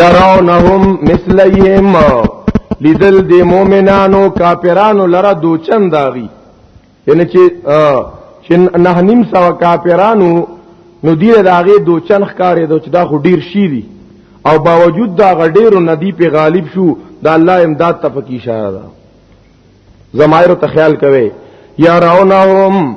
يرونهم مثليهم لیدل دی مؤمنانو کافرانو لره دوچن داغي یعنی چې چې نه نیم سو کافرانو نو دی داغي دوچن ښکارې دو چې دا خو ډیر شي دي او باوجود دا غډیرو ندی په غالب شو دا الله امداد ته پکې اشاره ده زمایر ته خیال کوي یا راونهم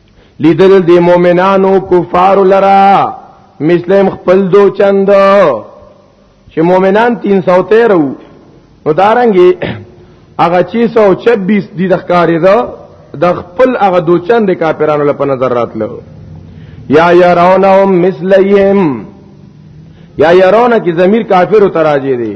لیدل دی مومنانو کفار لرا مسلم خپل دو چند چې مومنان 313 وو نو دارنګي هغه 626 دي د ښکاری دا د خپل هغه دو چند کاپیرانو لپاره نظر راتلو یا يرونهم مثلهم یا يرون کی ضمیر کافر تراجه دي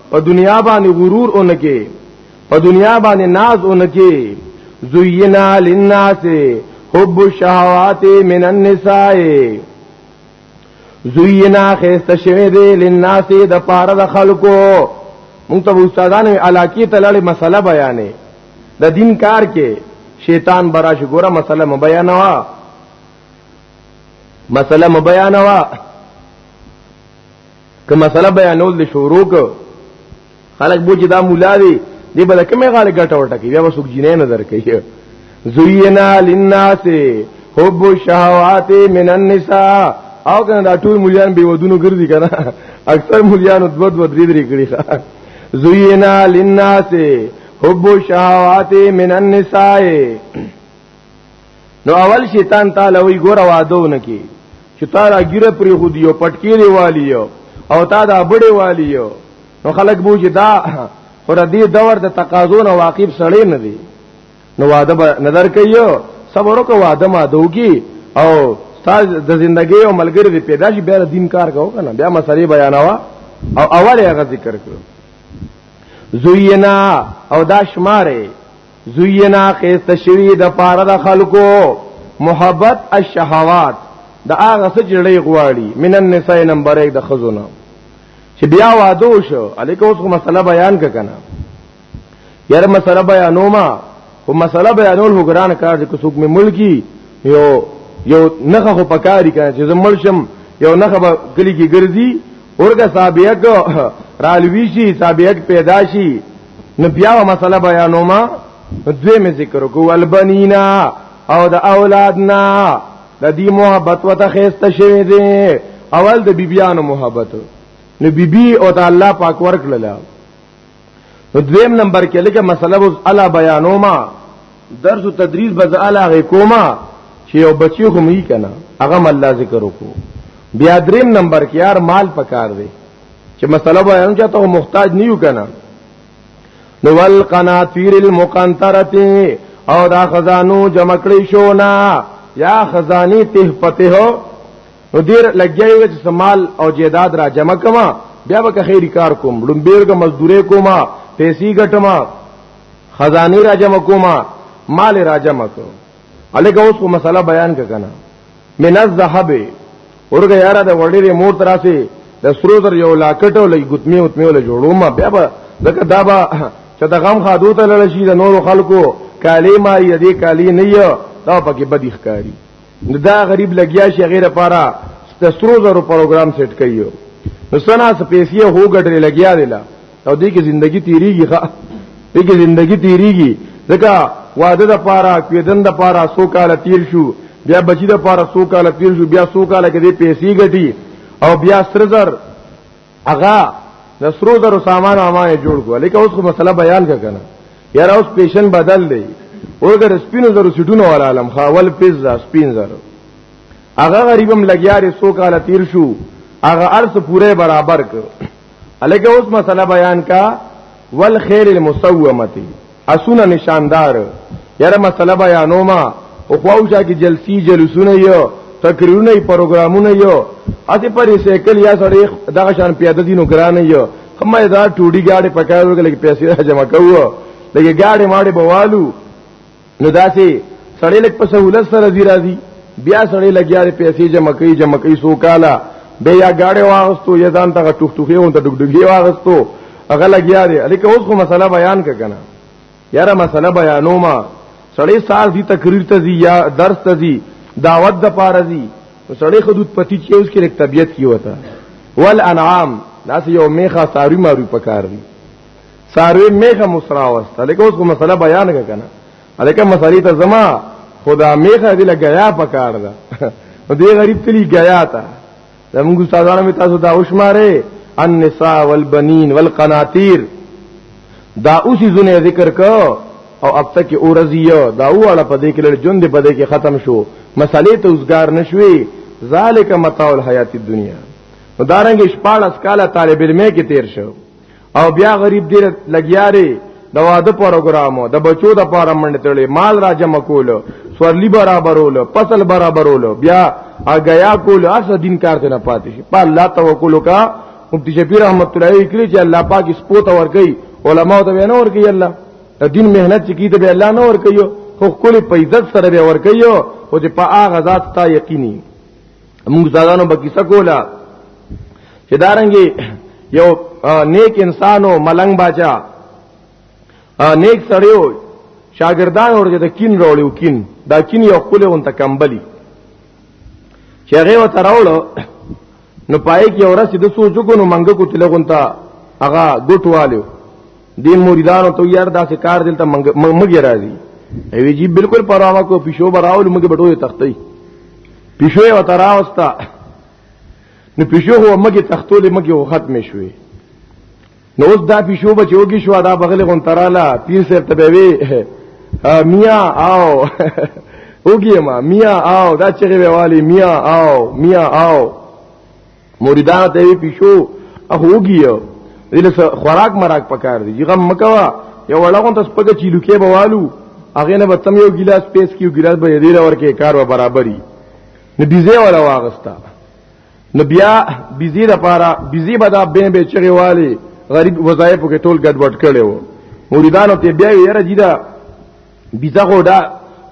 په دنیا باندې غرور اونکه په دنیا باندې ناز اونکه زینا للناس حب الشهوات من النساء زینا خیست شوی دی للناس د پاره د خلکو مونږ ته استادانو علاقه ته لړې مسله بیانې د دین کار کې شیطان براش ګوره مسله م بیانوا مسله م بیانوا که مسله بیانول دي شروع کو خلک بوج دا مولا دی دی به کومه غاله ګټه ورټه کوي بیا وسوک جنې نظر کوي زوینا للناس حب الشهوات من النساء او کنه دا ټول مليان به ودونو ګرځي کنه اکثر مليان دو دو درې درې کړي ښا زوینا للناس حب الشهوات من النساء نو اول شیطان تعالی وی ګوره وادو نکی چې تا را ګیره پری خو دیو پټکی دی والی او تا دا بډې والی نو خلک بو چې دا خو د دې دور د تقاضو نه واقف سړی نه دی نو واده نظر کوي صبر وکړه واده ما دوږي او تاج د زندګۍ او ملګری دی پیدا شي بیا دین کار کو کنه بیا مسری بیانوا او اول هغه ذکر کړو زوینا او دا شماره زینا خیست شوی د پاره د خلکو محبت الشهوات د هغه څه جړې غواړي من النساء نمبر 1 د خزونه چې بیا وادو شو الیکه اوس کومه مسله بیان ککنه یار مسله بیانوما او مسله بیانول هو ګران کار دي کوڅوک می ملکی یو یو نخه خو پکاري کنه چې زمل شم یو نخه به کلی کی ګرځي اورګه صاحبیک رالوی شي صاحبیک پیدا شي نو بیا و مسله بیانوم دوی می ذکر کو البنینا او د اولادنا د دې محبت وته خسته شوی دی اول د بیبیانو محبت نو بیبي او د الله پاک ورکړل نو دویم نمبر کې لکه مسله وز الا بیانوما درس او تدریس بز الا غی کوما چې یو بچی هم یې کنه هغه الله ذکر وکړو بیا دریم نمبر کې یار مال پکار دی چې مسله بیان چاته محتاج نیو کنه نو والقناطیر المقنطرته او دا خزانو جمع کړی شو نا یا خزانی ته پته هو نو دیر لګیای وچ سمال او جیداد را جمع کما بیا به خیری کار کوم لومبیر کا مزدوره کوما پیسې ګټما خزانی را جمع کوما مال را جمع کوم الګ اوس کو مسله بیان کا کنه من الذهب ورګه یاره د وړې مور تراسي د سرو زر یو لاکټو لګي ګتمه او تمه ول جوړو ما بیا به دغه دا به چې د غم خادو ته لړ شي د نور خلکو کالی ما یې دې کالی نه یو دا پکې بدی ښکاری دا غریب لګیا شي غیر پارا د سرو زر پروګرام سیټ کړیو نو سنا سپیسیه هو ګټلې لګیا دی لا او دې کې ژوندۍ تیریږي ښه دې کې ژوندۍ تیریږي ځکه واده د پاره کېدن د پاره سو کال تیر شو بیا بچی د پاره سو کال تیر شو بیا سو کال کې دې پیسې ګټي او بیا سرزر اغا د سرو زرو سامان امانه جوړ کو لیکه اوس خو مسله بیان کا کنه یاره اوس پیشن بدل دی اورګر سپینو زرو سټونو والا علم خاول پیزا سپین زرو هغه غریبم لګیاري سو کال تیر شو هغه ارس پوره برابر کړ الګه اوس مسله بیان کا والخيل المسومه اسونه نشاندار یاره مسله بیانوما او خواوشا کی جلسی جلسونه یو تقریرونه پروګرامونه یو اته پر سیکل یا سړی دغه شان پیاده دینو ګران یو کمه دا ټوډی گاډي پکایو کې پیسې جمع کوو لکه گاډي ماډي بوالو نو داسې سړی لک په سهولت سره دی راځي بیا سړی لګیاري پیسې جمع کوي جمع کوي سو کالا به یا گاډي واغستو یا ځان ته ټوخ ټوخي اون ته ډګډګي واغستو هغه لګیاري الکه اوس خو مسله بیان ک کنه یاره مسله بیانو ما سړی سار دی تقریر ته زی یا درس ته زی دعوت د پاره زی سړی خدود پتی چې اوس کې طبیعت کی وته والانعام دا یو میخه ساری مارو پکار دی ساروی میخه مسرا وسته لکه اوس کومه مسله بیان کنه الکه مسالې ته زما خدا میخه دې لګیا پکار ده دې غریب تلی گیا تا زموږ استادانو می تاسو دا وشماره النساء والبنین والقناطیر دا اوسی زونه ذکر کو او اب تک اورزیو دا واړه په دې کې لړ جون دې په دې کې ختم شو مسالې ته اوسګار نشوي ذالک متاع الحیات الدنیا مدارنګ شپاړس کاله طالب علمه کې تیر شو او بیا غریب دې لګیاري د واده پروګرامو د بچو د پاره منډه تړلې مال را جمع کول سورلی برابرول فصل برابرول بیا اگیا کول اس دین کار ته نه پاتې شي په الله توکل کا مفتی شفیع رحمت الله علیه کړی چې الله پاک سپوت اور کوي علما ته نه اور کوي الله دین مهنت چې کیته به الله نه اور کوي خو کلی په عزت سره به اور کوي او چې په هغه ذات تا یقیني موږ ځانانو به کیسه کوله چې دارنګي یو نیک انسانو ملنګ باچا نیک سړیو شاګردان ورته د کین راوړیو کین دا کین یو خپل اون تکمبلی چې هغه و تراوړو نو پای کې اورسې د سوچو کو نو منګه کو تلغون تا هغه ګټوالو دی مریدانو ته یار داسې کار دلته مګی راځي وی جی بالکل پروا کو پښو براول مګ بټوي تختې پښو یې وتراوستا نو پښو هو مګ تختولې مګ هو ختم شوي نو اوس دا پښو بچوږي شو دا بغل غون تراله پیر سر ته وی میا آو وګی ما میا آو دا چې ویوالي میا آو میا آو مریدان ته وی پیشو اهوګیو دله خوراک مراک پکار دی غم مکوا یو وړغون تاسو پګه چیلو کې بوالو هغه نه بتم یو ګلاس پیس کیو ګلاس به دې لور کې کار و برابرۍ نو بيزه ولا واغستا نو بیا بيزي د پاره بيزي به دا بین به چغي والي غریب وظایف کې ټول ګډوډ کړي وو مریدانو ته بیا یې راځي دا بیزه غوډه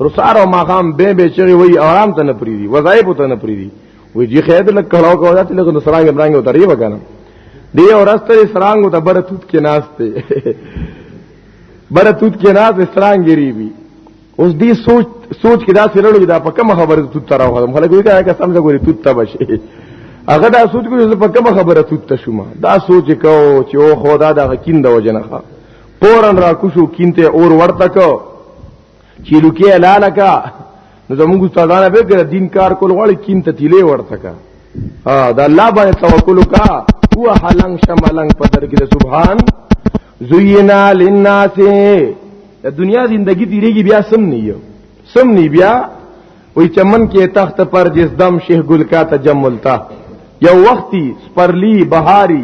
رسار او ماقام به به چغي وي آرام ته نه پریدي وظایف ته نه پریدي وي جی خیر لک کړهو کوه ته لکه سرانګ برانګ وتري وکنه دی اورستر سرانګ ته بر توت کې ناشته بر توت کې ناز سرانګ ریبي اوس دی سوچ سوچ کې دا سرلو دا په کوم خبره توت تر راو خلک وی دا که سمجه ګوري توت ته بشي هغه دا سوچ کوي په کوم خبره توت ته شوما دا سوچ کو چې او خدا دا کیند وجنه پورن را کوشو کینته اور ورته کو چې لوکي لاله کا نو زموږ استادانه به ګر دین کار کول غواړي کینته تیلې ورته کا ا دا الله باندې توکل کا هو حلنګ شملنګ پدر کې سبحان زینا للناس د دنیا زندگی تیریږي بیا سم نه یو سم نه بیا وای چمن کې تخت پر جس دم شیخ گل کا تجمل تا یو وختي سپرلی بهاری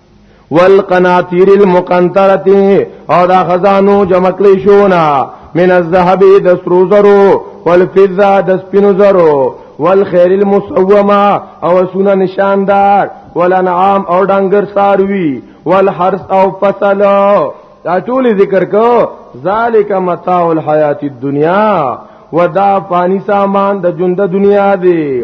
والقناطير المقنطره او دا خزانو جمع کړی شو نه من الذهب د سرو زرو والفضه د سپینو زرو والخير المسومه او سونه نشاندار والانعام او ډنګر ساروي والحرث او فصل دا ټول ذکر کو ذالک متاع الحیات الدنیا ودا فانی سامان د ژوند دنیا دی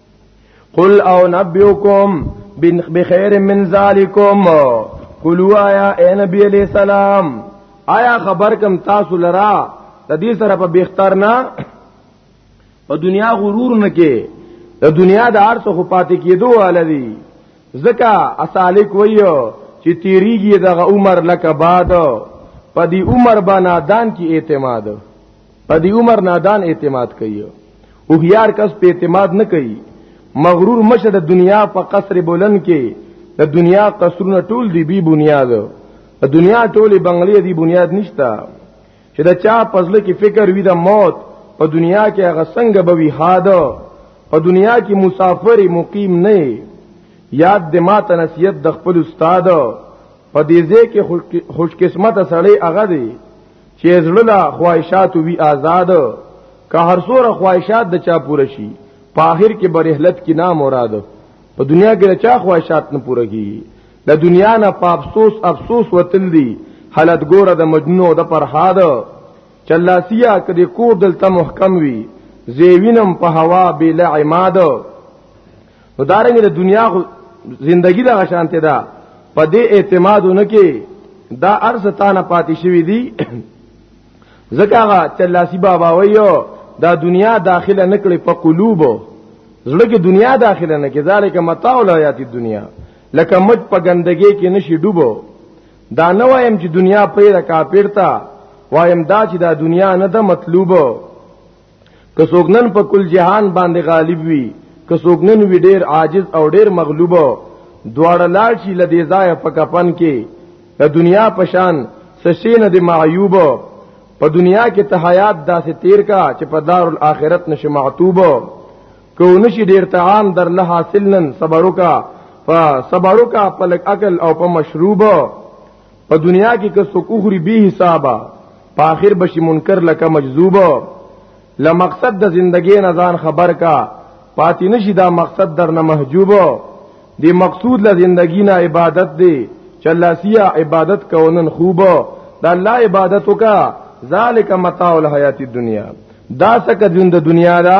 قل او نبيكم بخير من ذالکم قلو آیا اے نبی علیہ السلام آیا خبر کم تاسو لرا د دې سره په بهتر نه په دنیا غرور نه کې د دنیا د ارث خو پاتې کېدو ولدي زکا اسالک ویو چې تیریږي دغه عمر لکه باد په دې عمر باندې دان کې اعتماد په دې عمر نادان اعتماد کوي او هيار کس په اعتماد نه کوي مغرور مشه د دنیا په قصر بلند کې د دنیا قصرونه ټول دی بی بنیاد د دنیا ټولې بنگلې دی بنیاد نشتا چې دا چا پزله کې فکر وي د موت په دنیا کې هغه څنګه به وي حاده په دنیا کې مسافر مقیم نه یاد د مات نصیحت د خپل استاد په دې ځای کې خوش قسمت سړی هغه دی چې زړه لا خواهشات وی آزاد که هر څوره خواهشات د چا پوره شي په آخر کې برهلت کې نه مراد په دنیا کې د چا خواهشات نه پوره کیږي د دنیا نه په افسوس افسوس وتل دي حالت ګوره د مجنون او د پرهاد چلاسیا کدي کور دلته محکم وي زیوینم په هوا بلا عماد نو دارنګ د دنیا خو زندگی دا شانته ده په دې اعتمادونه کې دا ارز تانه پاتې شوی دی زکه هغه چلاسی بابا وایو دا دنیا داخله نکړي په قلوب زړه کې دنیا داخله نه کې ذالک متاع الحیات الدنیا لکه مج په ګندګي کې نشي ډوبو دا نه وایم چې دنیا پرې را کافر تا وایم دا چې دا دنیا نه ده مطلوبه که څوک نن په کل جهان باندې غالب وي که څوک نن وی ډیر عاجز او ډیر مغلوب دواړه لاړ شي لدې ځای په کفن کې د دنیا پشان سشین د معیوب په دنیا کې ته حیات داسې تیر کا چې په دار الاخرت نشي معتوب کو نشي ډیر طعام در له حاصل نن صبرو کا فصبرو کا پلک عقل او په مشروب په دنیا کې که څوک اخري به حسابا په اخر بشي منکر لکه مجذوب لمقصد د زندګۍ نه ځان خبر کا پاتې نشي دا مقصد در نه محجوب دی مقصود له زندګی نه عبادت دی چلاسیا عبادت کونن خوب دا الله عبادت وکا ذالک متاع الحیات الدنیا دا سکه ژوند دنیا دا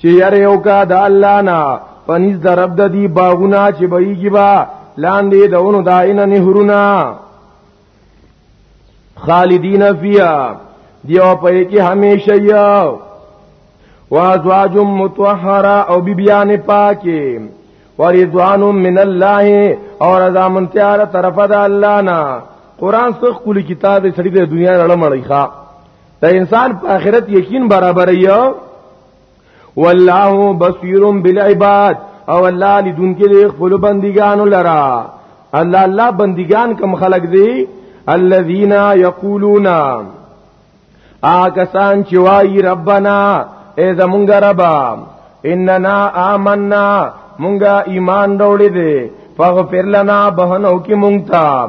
چې یاره یو کا د الله نه پنځ د رب د دی باغونه چې بهږي با لاندې دونو داینه نهرونه خالدین فیها دیو په کې همیشه یو وازواج متطهره او بیبیان پاکه ورضوان من الله اور رضا من تیار طرف د الله نه قران څخه کلی کتاب سړي د دنیا لړ مړی ښا د انسان په آخرت یقین برابر یو والله بصیر بالعباد او الله لدونکو د خپل بندګانو لرا الله الله بندګان کم خلق دی الذين يقولون آکسان چې وای ربنا اے زمونږ ربا اننا آمنا مونږه ایمان راوړې دي فغفر لنا بهنو کې مونږ ته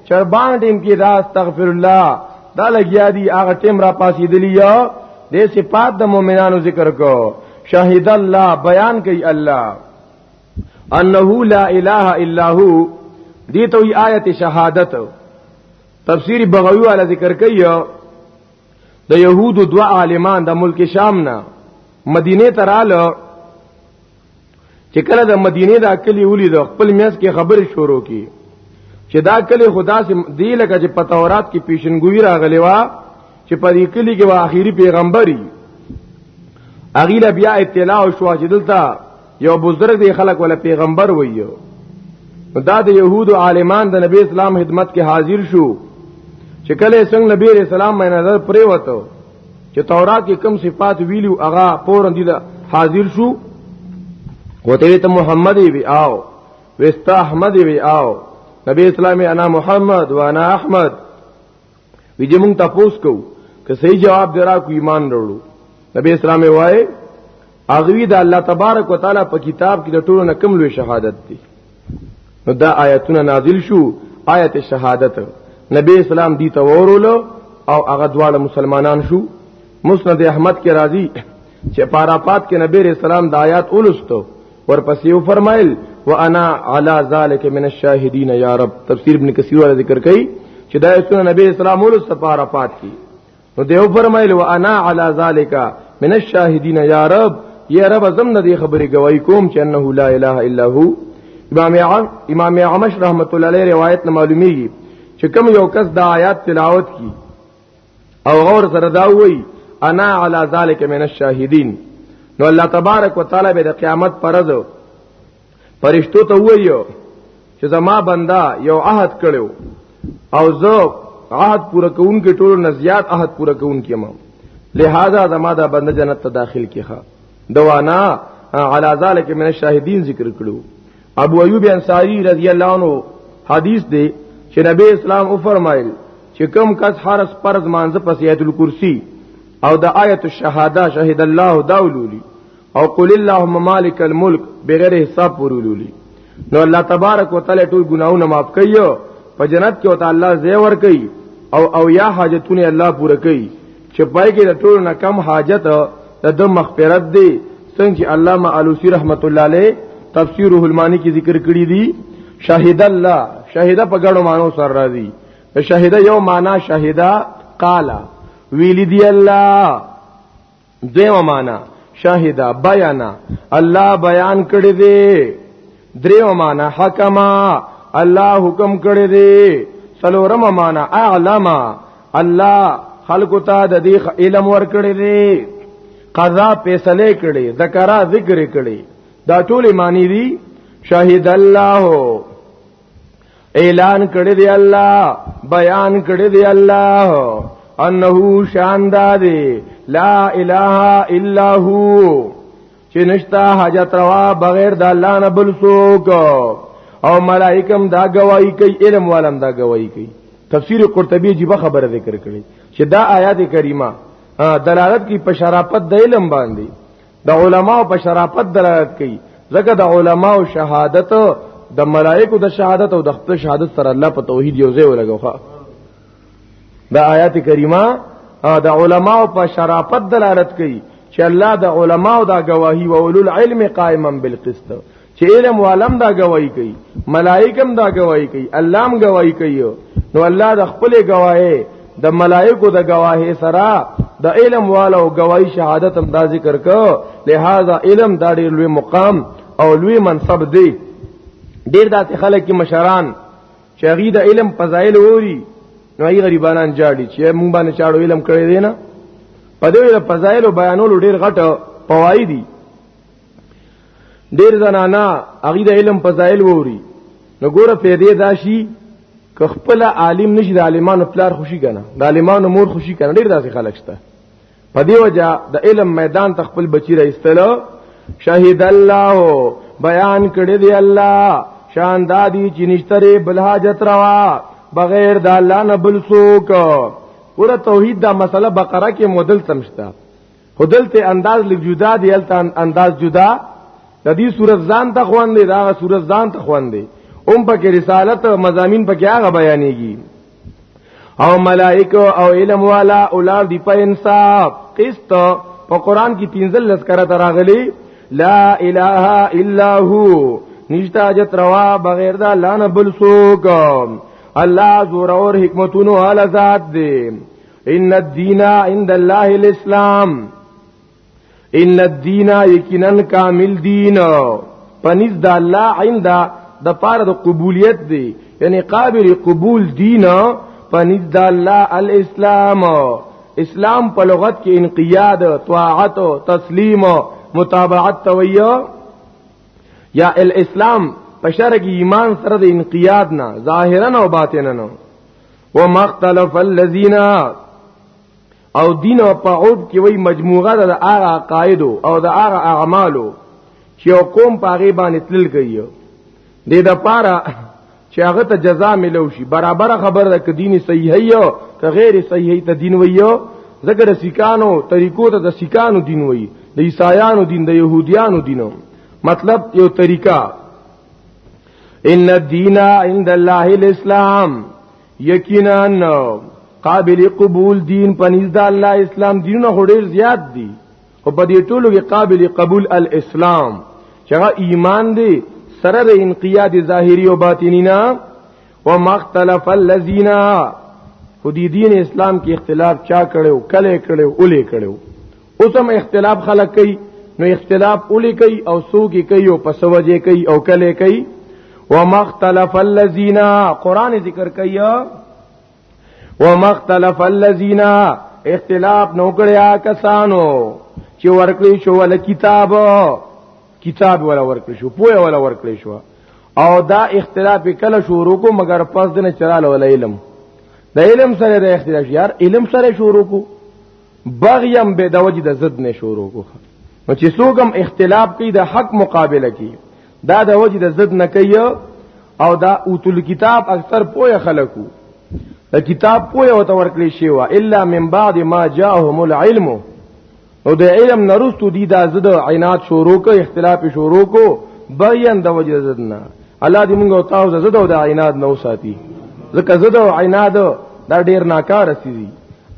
چربان ټیم کې دا استغفر الله دا لګیا دی هغه ټیم را پاسې دی یا د صفات د مؤمنانو ذکر کو شهید الله بیان کوي الله انه لا اله الا هو دي ته آیت شهادت تفسیر بغوی والا ذکر کوي د يهودو دوا عالمان د ملک شام نه مدینه ته رااله چې کله د مدینه دا کلی ولید خپل میس کې خبرې شروع کی چې دا کلی خدا سي دی لکه چې په تورات کې پیشنګوی راغلی و چې په دې کلی کې واخیری پیغمبري اغیله بیا اطلاع شو چې دلته یو بزرګ دی خلک ولا پیغمبر ویو دا د يهودو عالمان د نبی اسلام خدمت کې حاضر شو چې کله څنګه نبی رسول الله مینه پر وته چې تورات کې کم صفات ویلو هغه پورن دي دا حاضر شو وته ته محمد وی آو وستا احمد وی آو نبی اسلام انا محمد وانا احمد وی دې مونږ تاسو کو که صحیح جواب درا کو ایمان وروړو نبی اسلام وای اغوی د الله تبارک وتعالى په کتاب کې د ټولو نه کم لوی شهادت دی نو دا آیتونه نازل شو آیت شهادت نبی اسلام دی ته ورولو او هغه دواړه مسلمانان شو مسند احمد کې راځي چې پاراپات کې نبی رسول الله د آیات ولستو ورپسې یو فرمایل وانا علی ذلک من الشاهدین یا رب تفسیر ابن کثیر ولا ذکر کړي چې دا ایتونه نبی اسلام ولست پاراپات کې نو دیو فرمایل و انا علی ذالک من الشاهدین یا رب یا رب زم نه دی خبرې گواہی کوم چې انه لا اله الا هو امام امام عمش رحمت الله علیه روایت نه معلومیږي چې کوم یو کس دا آیات تلاوت کی او غور سره دا وای انا علی ذالک من الشاهدین نو الله تبارک وتعالى به د قیامت پرځو پرشتو ته وایو چې زما بندا یو عهد کړو او زه عهد پوره کوون کې ټولو نه زیات عهد پوره کوون کې ما لہذا زما دا بنده جنت ته داخل کیخه دوانا علی ذلک من الشاهدین ذکر کړو ابو ایوب انصاری رضی الله عنه حدیث دی چې نبی اسلام او فرمایل چې کم کس حرس پرز مانزه پسیات الکرسی او د آیت الشهاده شهید الله داولولی او قل اللهم مالک الملک بغیر حساب پورولولي نو الله تبارک وتعالى ټول ګناونه معاف کوي په جنت کې او تعالی زې ور کوي او او یا حاجتونه الله پوره کوي چې پای کې د ټول نه کم حاجت د مغفرت دی څنګه چې علامه علوسی رحمت الله علیه تفسیر الهلمانی کې ذکر کړی دی شاهد الله شاهد په ګڼو مانو سره راځي شاهد یو معنا شاهد قال ویلی دی الله دویمه معنا شاهدا بیانا الله بیان کړی دی دریمه معنا حکما الله حکم کړی دی څلورمه معنا اعلم الله خلق ته د دې علم ور کړی دی قضا فیصله کړي ذکرہ ذکر کړي دا ټول معنی دي شاهد الله اعلان کړی دی الله بیان کړی دی الله انه شاندار لا اله الا هو چې نشتا حاجت روا بغیر د الله نه بل څوک او ملائکم دا گواہی کوي علم والم دا گواہی کوي تفسیر قرطبی جی به خبره ذکر کړي چې دا آیات کریمه دلالت کی پشرافت د علم باندې د علماو په شرافت دلالت کوي ځکه د علماو شهادت د ملائکو د شهادت او د خپل شهادت سره الله په توحید یو ځای ولګوخه دا آیات کریمه د علماو په شرافت دلالت کوي چې الله د علماو دا گواهی او اولو العلم قائما بالقسط چې علم والم دا گواہی کوي ملائکم دا گواہی کوي الله هم گواہی کوي نو الله د خپل گواهه د ملائکو د گواهه سره د علم والو گواہی شهادت هم دا ذکر کو لہذا علم دا ډیر لوی مقام او لوی منصب دی ډیر داسې خلک کې مشران چې هغه د علم فضایل ووري نو هغه غریبانان جاړي چې مونږ باندې چاړو علم کړی دی نه په دې فضایل بیانولو ډیر غټ پوای دي ډیر زنانا هغه د علم فضایل ووري نو ګوره پیدا داشي که خپل عالم نشي د عالمانو پلار خوشي کنه د عالمانو مور خوشي کنه ډیر داسې خلک شته په دی وجہ د علم میدان ته خپل بچی را استلو شهید الله بیان کړی دی الله شان دادی چې نشتره بل حاجت روا بغیر د الله نه بل څوک ور توحید دا مسله بقره کې مدل تمشتا خو دلته انداز لږ جدا دی هلته انداز جدا د دې صورت ځان ته خوان دی دا صورت ځان ته خوان دی اوم پکې رسالت او مزامین پکې هغه بیانېږي او ملائکه او علم والا اولاد دی په انصاف قسط په قران کې پنځل لس کرا تراغلی لا اله الا هو نشتا جت روا بغیر دا لان بل سوک الله زور اور حکمتونو علی ذات دی ان الدین عند الله الاسلام ان الدین یقینا کامل دین پنځ د الله عند د پاره د قبولیت دی یعنی قابل قبول دین پنځ د الله الاسلام اسلام په لغت کې انقیاد طاعت تسلیم متابعت تویو یا الاسلام په شرع کې ایمان سره د انقیاد نه ظاهرا او باطنا نه ومختلف الذين او دین او پعود کې وای مجموعه د هغه عقاید او د هغه اعمالو چې قوم پاغي باندې تلل کوي د د پاره چې هغه ته جزا ملو شي برابر خبر ده ک دین صحیح یو ک غیر صحیح ته دین ویو ذکر سکانو طریقو ته د سکانو دین وی د عیسایانو دین د يهودیانو دینو مطلب یو طریقہ ان الدین عند الله الاسلام یقینا قابل قبول دین پنځ د الله اسلام دینونه هډیر زیات دي او په دې ټولو کې قابل قبول الاسلام چې هغه ایمان دی سره د انقیاد ظاهری او باطنی نه او مختلف الذین خو دې دین اسلام کې اختلاف چا کړو کله کړو اولې کړو اوس هم اختلاف خلق کوي نو اختلاف اولی کوي او سوګي کوي او پسوجه کوي او کله کوي ومختلف الذين قران ذکر کوي ومختلف الذين اختلاف نو کړیا کسانو چې ورکړي شو ول کتاب کتاب ولا ورکړي شو پوهه ولا ورکړي شو او دا اختلاف کله شروع کو مگر پس دنه چراله ول علم د علم سره د اختلاف یار علم سره شروع کو بغیم به د وجه د ضد نه شروع کوخه نو چې څوک هم اختلاف کوي د حق مقابله کوي دا د وجه د ضد نه کوي او دا اوتل کتاب اکثر پوهه خلکو د کتاب پوهه او تور کلی شی وا الا من بعد ما جاءهم العلم او د علم نرستو دی دا زده عینات شروع کو اختلاف شروع کو بیان د وجه زدنا الله دې موږ او تاسو زده او د عیناد نو ساتي ځکه زده او عیناد دا ډیر ناکار سي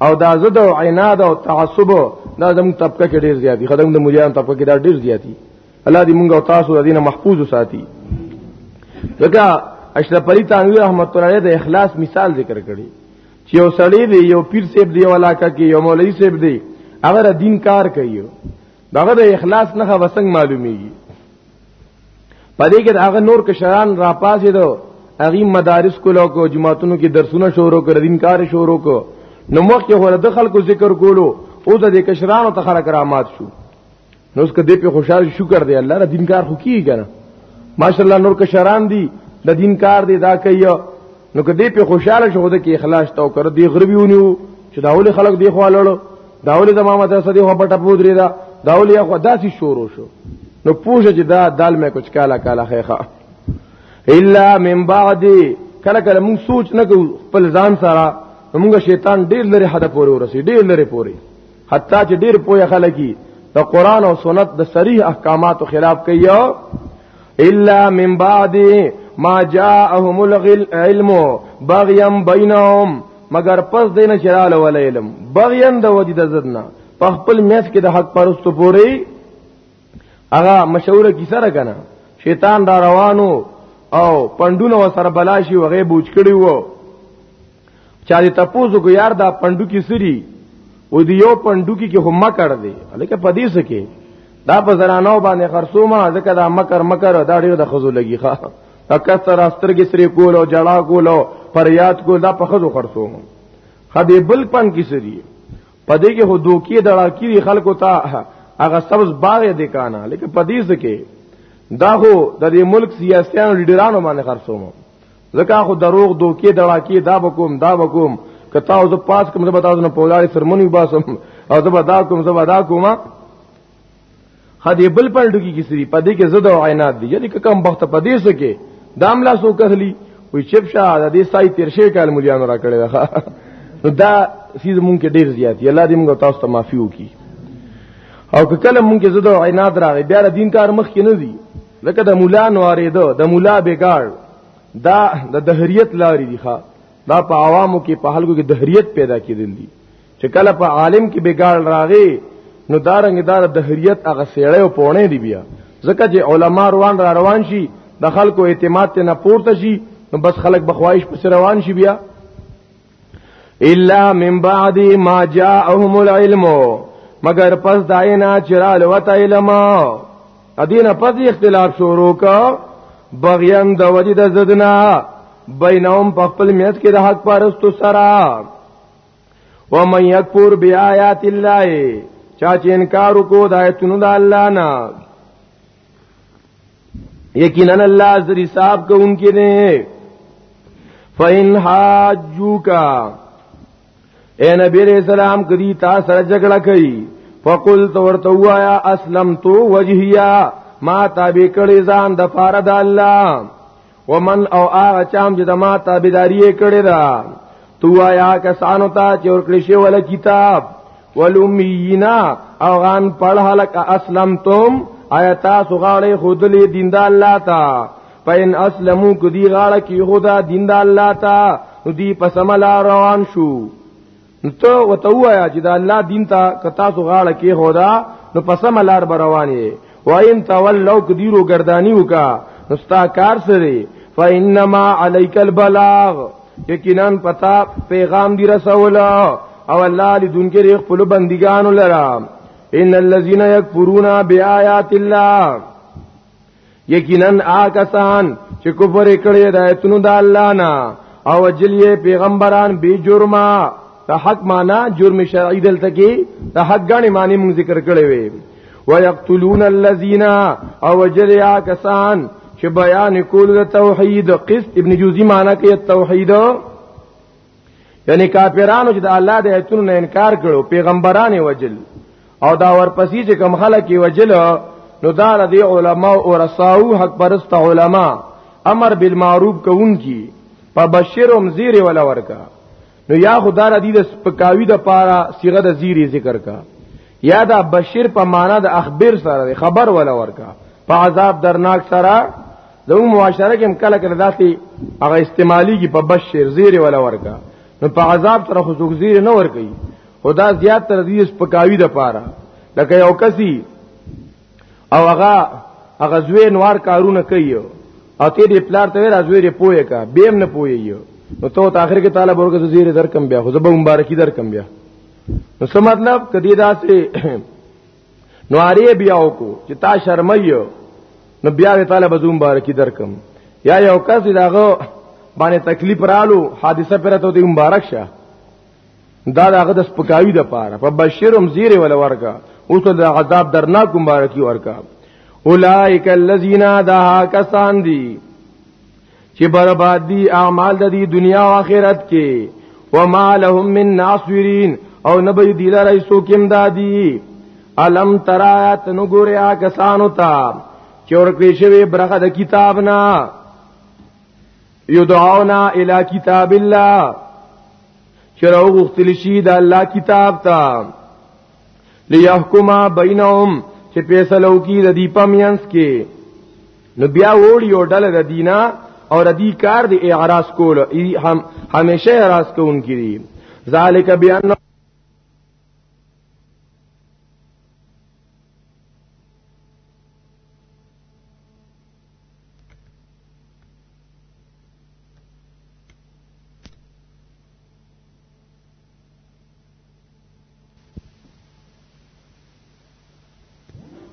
او دا زده او عیناد او تعصب دا زموږ طبقه کې ډیر زیاتی خدام د مليان طبقه کې دا ډیر زیاتی الله دې موږ او تاسو د دینه محفوظ ساتي ځکه اشرف علي تنویر رحمت الله علیه د اخلاص مثال ذکر کړي چې یو سړی دی یو پیر سیب دی یو علاقه کې یو مولوی سیب دی هغه دین کار کوي دغه د اخلاص نه وسنګ معلومیږي پدې کې هغه نور کشران را پاسې دو هغه مدارس کولو کو جماعتونو کې درسونه شروع کړ دین کار شروع کو نو مخ کې هره دخل کو ذکر کولو او د کشرانو ته خلک رامات شو نو اس کدی په خوشاله شکر دی الله را دین کار خو کیږي کنه ماشاءالله نور کشران دی د دین کار دی دا کوي نو که دې په خوشاله شو د کې اخلاص تاو کړ دې غربي ونیو چې داول خلک دی خو لړو داول د ماما ته سدي خو پټه پودري دا داول یې خو داسي شروع شو نو پوښه چې دا دال مې کوچ کالا کالا خېخه الا من بعد کله کله موږ سوچ نه کوو خپل ځان سره موږ شیطان ډیر لري حد پورې ورسي ډیر لري پورې حتی چې ډیر پوهه خلک د قران او سنت د صریح احکاماتو خلاف کوي الا من بعد ما جاءهم العلم بغيا بينهم مگر پس دین چراله ول علم بغيا د ودی د زدنا په خپل میس کې د حق پرستو پوری هغه مشهور کیسه را کنه شیطان را روانو او پندونه وسره بلاشي وغه بوج کړی وو چا دې تپوزو کو یار دا پندو کی سری و دی یو پندو کی کې هم کړ دی الکه پدې سکه دا په زنانو باندې خرصومه ځکه دا مکر مکر دا ډیر د خزو لګي ښا اکثر استرګې سری کول او جړا کول او فریاد کول دا په خزو خرصومه خدې بل پن کی سری پدې کې هو دوکي دړا کی خلکو ته هغه سبز باغ دې کانا لیکن پدې سکه دا هو د دې ملک سیاسيانو لیډرانو باندې خرصومه زکه خو دروغ دوکې دړاکې دا بکوم دا بکوم کتا او زه پاس کوم زه به تاسو نه پولاري سرمنی باسم او زه به دا کوم زه به دا کوم خدای بل پلټو کی کسری پدې کې زده او عینات دي یعنی کم وخت پدې سکے دام لا سو کهلی وی چپ شه د دې سای تیر شي کال مليانو را کړی دا دا سیز مونږ کې ډیر زیات دی الله دې مونږ تاسو ته معافي وکړي او کله مونږ کې زده عینات راغی بیا دین کار مخ کې نه دی لکه د مولا نواریدو د مولا بیګار دا د دهریت لارې دي ښا دا په عوامو کې په خلکو کې دهریت پیدا کېدل دي چې کله په عالم کې بیګار راغی نو دارنګ دار د دهریت هغه سیړې او پونه دی بیا ځکه چې علما روان را روان شي د خلکو اعتماد ته نه پورته شي نو بس خلک بخوایش پس روان شي بیا الا من بعد ما جاءهم العلم مگر پس داینا چرال وت علم ادینه پس اختلاف شروع کا بغیان د وجد زدنا بینهم په خپل میت کې د حق پرستو سره و من یکفر بیاات الله چا چې انکار وکړو د آیتونو د الله نه یقینا الله زر حساب کوونکی دی فین حاجوکا اے نبی علیہ السلام کدی تا سره جګړه کوي فقل تو ورته وایا اسلمت وجهیا ما تابع کړی ځان د فارد الله ومن او هغه چام چې د ما تابعداري کړې ده تو آیا کسانو ته چې ورکړې شی ول کتاب ولومینا او غان پړه لک اسلم تم آیا تاسو غاړې خودلې دین د الله تا پاین اسلمو کو دی غاړه کې خدا دین د الله تا نو دی پسملا روان شو نو ته وته وایا چې دا الله دین ته کتا سو غاړه کې هودا نو پس ملار بروانې وایم تولو کدیرو گردانی وکا نو ستا کار سره فینما علیک البلاغ یقینا پتا پیغام دی رسول او الله لدونکو ریخ په بندګانو لرا ان الذين يكفرون بآيات الله یقینا آکسان چې کفر کړي د ایتونو د الله نه او جلیه پیغمبران بی جرمه ته حق معنا جرم شرعي دلته کې ته حق غني معنی مون ذکر کړي وي ويقتلون الذين او جلیه کسان چې بیان کول د توحید قسط ابن جوزی معنا کې توحید یعنی کافرانو چې د الله د ایتونو نه انکار کړو پیغمبرانو وجل او دا ورپسې چې کم خلک یې وجل نو دا د علماء او رساو حق پرست علما امر بالمعروف کوونکی په بشرهم زیر ولا ورکا نو یا خدا را دي د سپکاوی د پاره صيغه د زیری ذکر کا یا دا بشیر په معنا د اخبار سره خبر ولا ورکا په عذاب درناک سره زموږ معاشره کې هم کله کله داسې هغه استعمالي کې په بشیر زیر ولا ورکا نو په عذاب سره خو څوک زیر نه ور کوي خدا زیات تر دې سپکاوی د پاره لکه یو کسي او هغه هغه زوی نوار کارونه کوي او ته دې پلار ته ویرا زوی دې پوهه کا بیم نه پوهیږي نو ته ته اخر کې تعالی ورکه زیر درکم بیا خو زبر مبارکي درکم بیا نو څه مطلب کدی داسې نو اری بیا وکړو چې تا شرمایو نو بیا وی طالب زوم مبارکي درکم یا یو کس داغه باندې تکلیف رالو حادثه پرته دی مبارک شه دا داغه د سپکاوی د پاره په بشیرم زیره ولا ورکا اوس د عذاب درناک مبارکي ورکا اولائک الذین دها کسان دی چې برباد دي اعمال د دې دنیا او آخرت کې وما لهم من ناصرین او نبی دی لرای سو کیم دادی علم ترایات نو ګوریا کسانو ته چور کړی شوی برخه د کتاب نه یدعونا الی کتاب الله چر او غختل شي د الله کتاب ته ليحكما بينهم چې فیصلو کی د دې پمینس کې نو بیا وړي او ډله د دینه او د دې کار د اعراض کول هم همیشه اعراض کوونکې دي ذالک بیان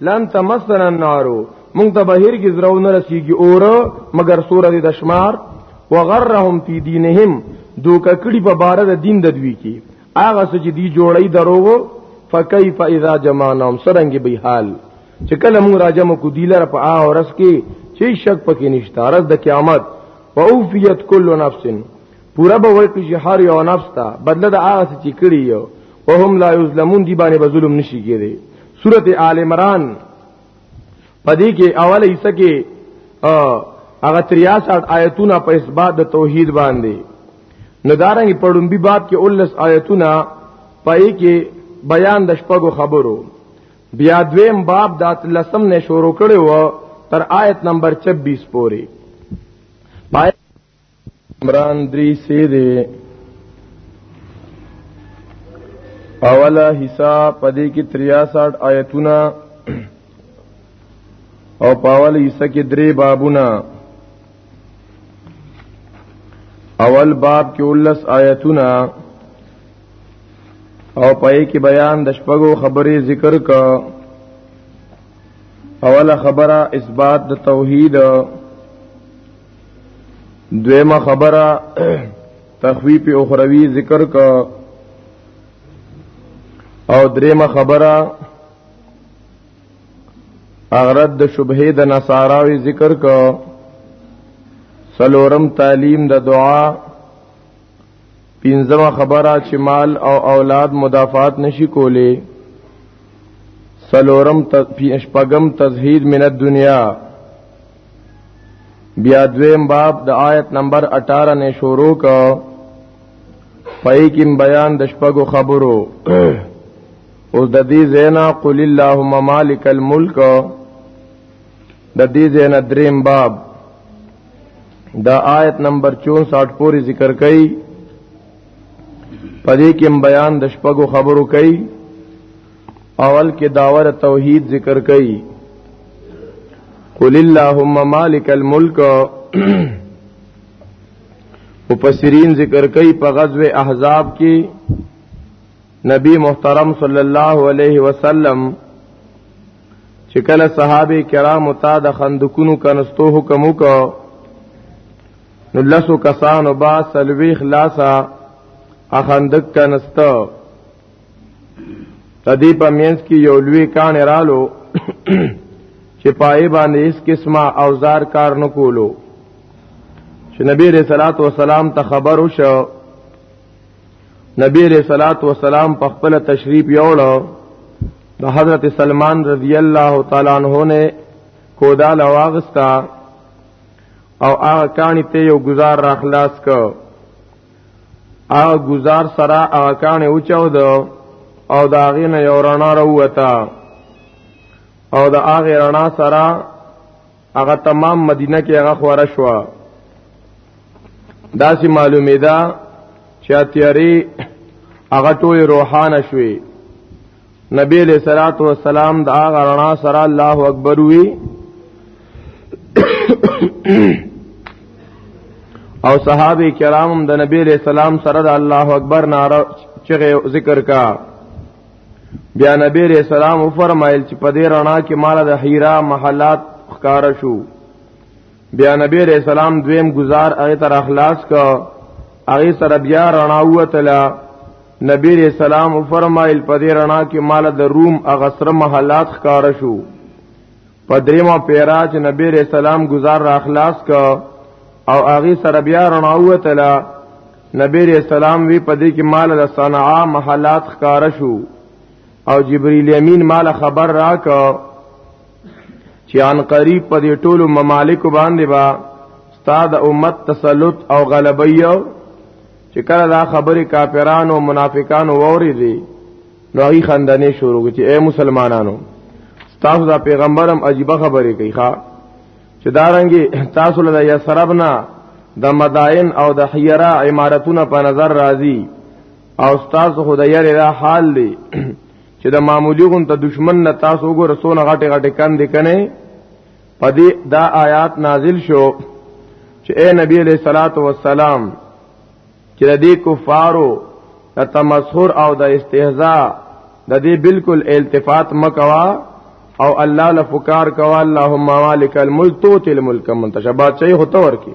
لن تمسن النار مونږ ته بهر کې زرو نه رسیږي اور مگر سوره د شمار وغرهم فی دینهم دوکه کړي په بار د دین د دوی کې هغه څه چې دی جوړی دروغ فکیف اذا جمعناهم سرنګ به حال چې کله مونږ راجم کو دیلر په آ اورس کې چې شک پکې نشته رز د قیامت واوفیت کل نفس پورا به ورکړي چې هر یو نفس ته بدله د هغه څه چې کړی یو او هم لا یظلمون دی باندې به ظلم نشي کېږي سورته آل عمران پدې کې اوله حصہ کې هغه 63 آیتونه په اثبات د توحید باندې ندارنګ پړومبي باب کې اولس آیتونه پای کې بیان د شپږو خبرو بیا دویم باب د لسم نه شروع کړي وو تر آیت نمبر 26 پورې عمران دری سی دی اوله حصہ پدې کې 63 آیتونه او پاول حصہ کې درې بابونه اول باب کې 19 آیتونه او پای کې بیان د شپږو خبرې ذکر کا اوله خبره اثبات د توحید دویمه خبره تخویف اخروی ذکر کا او دریمه خبره اغرد د شبهه د نصاراوی ذکر کا سلورم تعلیم د دعا پنځمه خبره چې مال او اولاد مدافعات نشي کولی سلورم شپږم تزهید من الدنیا بیا دویم باب د آیت نمبر 18 نه شروع کا پای کې بیان د شپږو خبرو اوس د دې زینا قل اللهم مالک الملک د دې زینا دریم باب دا آیت نمبر 64 پوری ذکر کړي پدې کې بیان د شپږو خبرو کړي اول کې داور توحید ذکر کړي قل اللهم مالک الملک مفسرین ذکر کوي په غزوه احزاب کې نبی محترم صلی الله علیه وسلم چې کله صحابه کرام تا د خندقونو کنستو حکم وکړو نو لسو کسانو با سلوی خلاصا اخندق کنستو تدې په مینس کې یو لوی کان رالو چې پای باندې اس قسمه اوزار کار نه کولو چې نبی رسول الله والسلام ته خبر وشو نبی رسول الله والسلام په خپل تشریف یوړو د حضرت سلمان رضی الله تعالی عنہ نه کودا لواغستا او هغه کانی ته یو گزار را خلاص کو او گزار سرا او کانه اوچاو دو او دا هغه نه یو رڼا راوتا او دا هغه رڼا سرا هغه تمام مدینه کې هغه خوره شو دا سي معلومه ده چې اتیری هغه ټول روحانه شوي نبی علیہ الصلات والسلام دا غرنا سره الله اکبر وی او صحابه کرام د نبی علیہ السلام سره د الله اکبر ناره چې ذکر کا بیا نبی علیہ السلام فرمایل چې په دې رڼا کې مال د حیرا محلات ښکارا شو بیا نبی علیہ السلام دویم گزار هغه تر اخلاص کا هغه سره بیا رڼا وتلا نبی علیہ السلام فرمایل په دې رڼا کې مال د روم هغه سره محلات ښکار شو په دریمه پیرا چې نبی علیہ السلام گزار را اخلاص کا او هغه سره بیا رڼا وتلا نبی علیہ السلام وی په دې کې مال د صنعا محلات ښکار شو او جبرئیل امین مال خبر راکا چې ان قریب په دې ټولو ممالک باندې با استاد امت تسلط او غلبه یو چې کله دا خبرې کافرانو منافقانو ووري دي نو هغه خندنې شروع کړي اے مسلمانانو تاسو دا پیغمبرم عجیب خبرې کوي ښا چې دا رنګي تاسو له یا سربنا د مدائن او د حیرا عمارتونه په نظر راځي او تاسو خدای یې را حال دی چې د معمولی غون ته دشمن نه تاسو وګوره سونه غټه غټه کند کنه پدې دا آیات نازل شو چې اے نبی علیہ الصلات والسلام چې د دې کفارو د تمسخر او د استهزاء د دې بالکل التفات مکوا او الله لفکار کوا اللهم مالک الملک تو تل ملک منتشبات چي هوته ورکی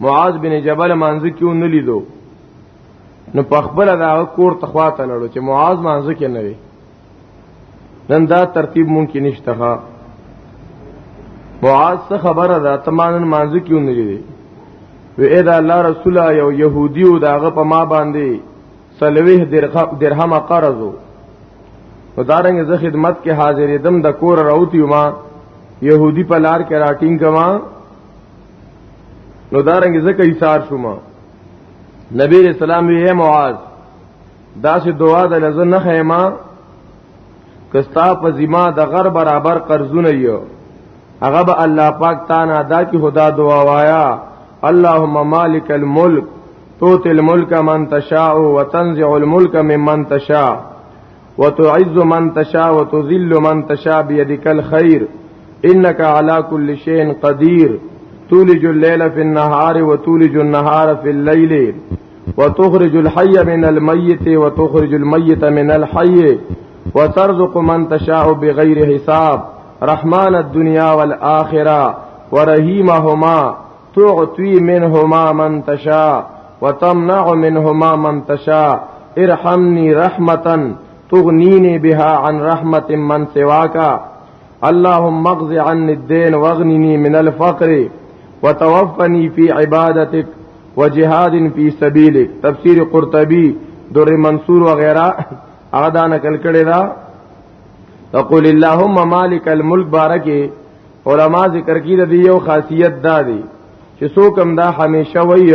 معاذ بن جبل مانځ کیو نه لیدو نو په خپل دا کور تخوا ته لړو چې معاذ مانځ کې نه وي نن دا ترتیب مونږ کې نشته ها معاذ څه خبره ده تمانن مانځ کیو نه لیدي وې دا الله رسول یو يهودي او داغه په ما باندې سلويه درهم قرضو په دارنګ زه خدمت کې حاضرې دم د کور راوتی ما يهودي په لار کې راټینګ کما نو دارنګ زه کې ایثار شوم نبی رسول الله یې معاذ دا سه دعا د لزه نه خیمه کستا په ذمہ د غر برابر قرضونه یو هغه به الله پاک تعالی ادا کی خدا دعا وایا اللهم مالک الملک توت الملک من تشاء وتنزع الملک ممن تشاء وتعز من تشاء وتذل من تشاء بيدك الخير انك على كل شيء قدير تولج الليل في النهار وتولج النهار في الليل وتخرج الحي من الميت وتخرج الميت من الحي وترزق من تشاء بغير حساب رحمان الدنيا والآخرة ورحيمهما تعطي منهما من تشاء وتمنع منهما من تشاء ارحمني رحمة تغنيني بها عن رحمة من سواك اللهم اغز عني الدين واغنني من الفقر وتوفني في عبادتك وجهاد في سبيلك تفسیر قرطبي در منصور وغيرها هغه دا نقل کړی دا تقول اللهم مالك الملك بارکه علما ذکر کی د یو خاصیت دا دی چې څوک هم دا همیشه وایي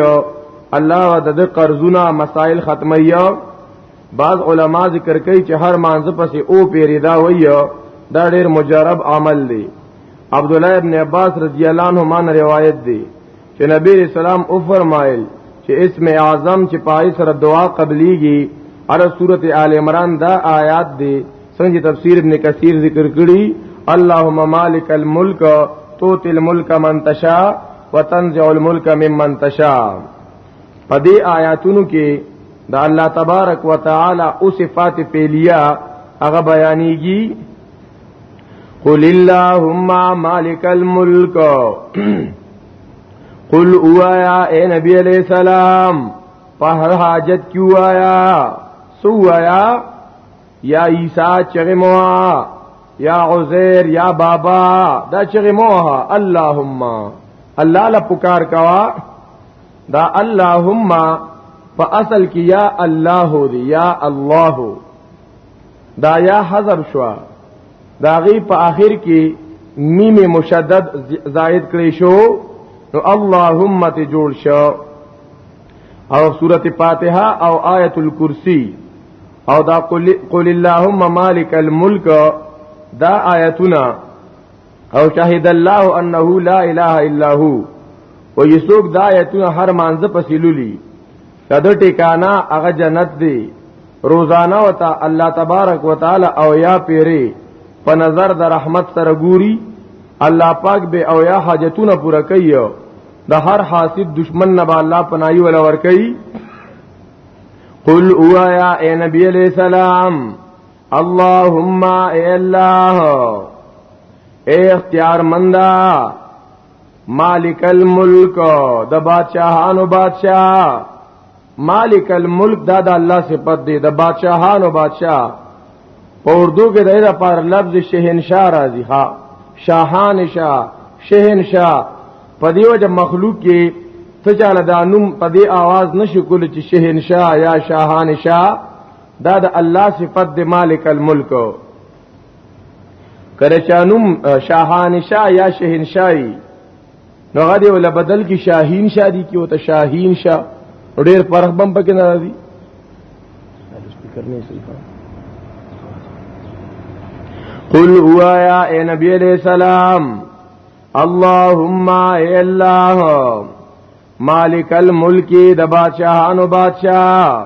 الله و د قرضونه مسائل ختمي بعض علما ذکر کوي چې هر مانځ پسې او پیری دا وایي دا ډیر مجرب عمل دی عبد الله ابن عباس رضی الله عنهما روایت دی چې نبی رسول الله او فرمایل چې اسم اعظم چې پای سره دعا قبليږي ار سورت آل عمران دا آیات دی څنګه تفسیر ابن کثیر ذکر کړی اللهم مالک الملک توت الملک من تشا وتنزع الملک ممن تشا په دې آیاتونو کې دا الله تبارک وتعالى او صفات پیلیه هغه بیانېږي قل اللهم مالک الملک قل اوایا اے نبی علیہ السلام په هر حاجت کې وایا سو وایا یا عیسی چغه موا یا عزیر یا بابا دا چغه موا اللهم الله لا پکار کوا دا اللهم په اصل کې یا الله دی یا الله دا یا حذف شوا دا غي په آخر کې میم مشدد زائد کړی شو نو اللهم ته جوړ شو او سورت فاتحه او آیت الکرسی او دا قل اللهم مالک الملک دا آیتنا او شهد الله انه لا اله الا هو و یسوک دا آیتونه هر مانزه پسې لولي د ټیکانا هغه جنت دی روزانه وتا الله تبارک وتعالى او یا پیری په نظر د رحمت سره ګوري الله پاک به او یا حاجتونه پوره کوي د هر حاسد دشمن نه به الله پناهي ولا ور کوي قل اوایا اے نبی علیہ السلام اللهم اے الله اے اختیار مندا مالک الملک د بادشاہانو بادشاہ مالک الملک دا د الله صفت دی د بادشاہانو بادشاہ په اردو کې دغه پر لفظ شهنشاه راځي ها شاهان شاه شهنشاه په دې وجه مخلوق کې ته چاله دا نوم په دې आवाज نشي کول چې شهنشاه یا شاهان شاه دا د الله صفت د مالک الملک کله چانوم شاهانشاه یا شهنشاهي نو هغه دی ول بدل کی شاهین شاه دی کی او ته شاهین شاه ډیر فرق بم پکې نه راځي قل هو یا اے نبی علیہ السلام اللهم اے الله مالک الملک د بادشاہانو بادشاہ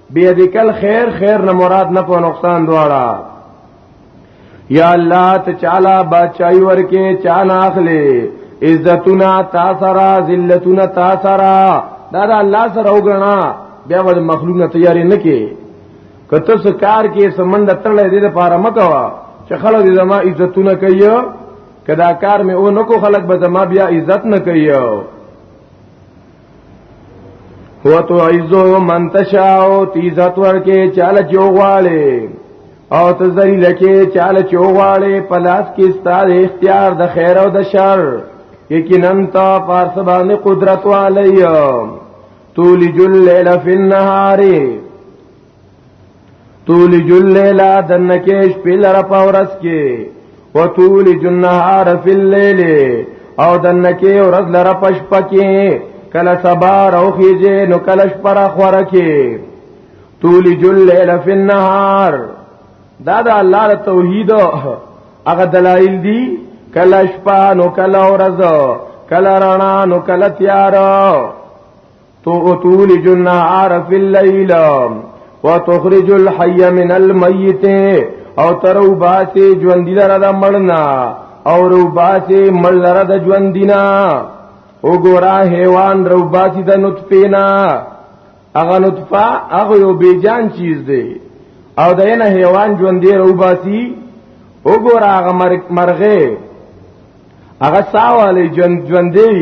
بيدک الخير خير نه مراد نه په نقصان دواړه یا الله ته چالا بچای ورکه چانا اخلي عزتنا تاسرا ذلتنا تاسرا دا دا الله سره وګڼا بیا ول مخلوق نه تیاری نه کې کته سکار کې سمند تړلې دې لپاره مکوا چې خلک دې زما عزتونه کوي کدا کار مې او نکو خلک به زما بیا عزت نه کوي هو تو عزو من تشاو تیزت ورکه چاله چوغواله او ته ذلیل کې چاله چوغواله پلاس کې ستاره اختیار د خیر او د شر یقینا تا پارس باندې قدرت والی تولج الليل فی النهار تولج الليل دنکیش پل رپا ورس کې وتولج النهار في الليل او دنکی ورځ لره پش پکې کله سبا روخیږي نو کله شپره خوره کې تولج الليل في النهار دا دا الله توحید هغه دلایل دي کله شپه نو کله ورځ کله رڼا نو کله تیار تو تولج النهار فی الليل وتخرج الحي من الميت او ترو باسی ژوند لره د مړنا او رو باسی مړ لره د ژوند دینا وګورا حیوان رو باسی د نطفه نا اغه نطفه اغه یو بیجان چیز دی او دینه حیوان ژوند دی رو باسی وګورا هغه مرغه هغه ساواله ژوند ژوندې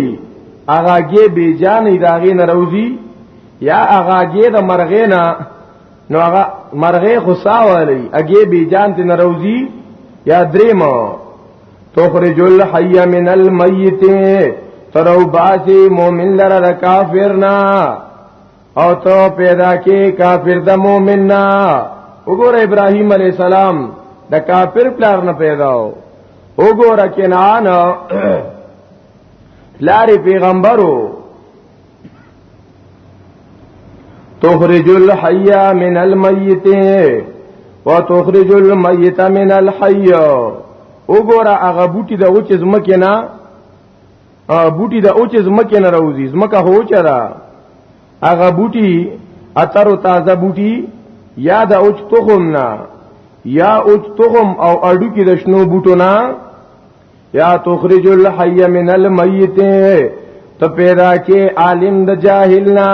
هغه کې بی جانې داغې نه روزي یا هغه کې د مرغې نه نو هغه مرغې خو ساواله هغه بی جان ته نه روزي یا دریمو تخرج الحي من الميت ترو باسي مؤمن لره کافرنا او ته پیدا کې کافر د مؤمن نه وګوره ابراهيم عليه السلام د کافر پلار نه پیدا و وګوره کنعان پلار پیغمبرو تخرج الحي من الميت وتخرج الميت من الحي وګوره هغه بوټي د وچ زمکه نه بوټي د اوچ زمکه نه راوځي زمکه هوچ را هغه بوټي اتر او تازه بوټي یا د اوچ تخم نه یا اوچ تخم او اډو کې د شنو بوټو نه یا تخرج الحي من المیت ته پیدا کې عالم د جاهل نه